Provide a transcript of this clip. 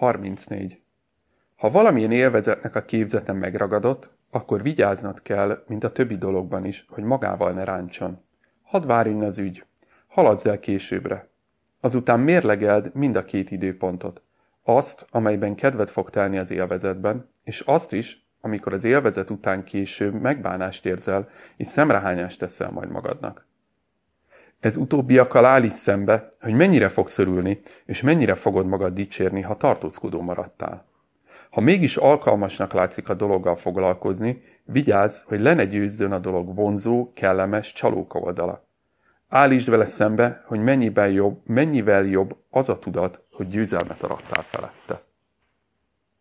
34. Ha valamilyen élvezetnek a képzete megragadott, akkor vigyáznod kell, mint a többi dologban is, hogy magával ne ráncson. Hadd várjon az ügy. Haladsz el későbbre. Azután mérlegeld mind a két időpontot. Azt, amelyben kedved fog telni az élvezetben, és azt is, amikor az élvezet után később megbánást érzel, és szemrehányást teszel majd magadnak. Ez utóbbiakkal áll is szembe, hogy mennyire fogsz örülni, és mennyire fogod magad dicsérni, ha tartózkodó maradtál. Ha mégis alkalmasnak látszik a dologgal foglalkozni, vigyázz, hogy le ne győzzön a dolog vonzó, kellemes, csalóka oldala. Állítsd vele szembe, hogy mennyivel jobb, mennyivel jobb az a tudat, hogy győzelmet arattál felette.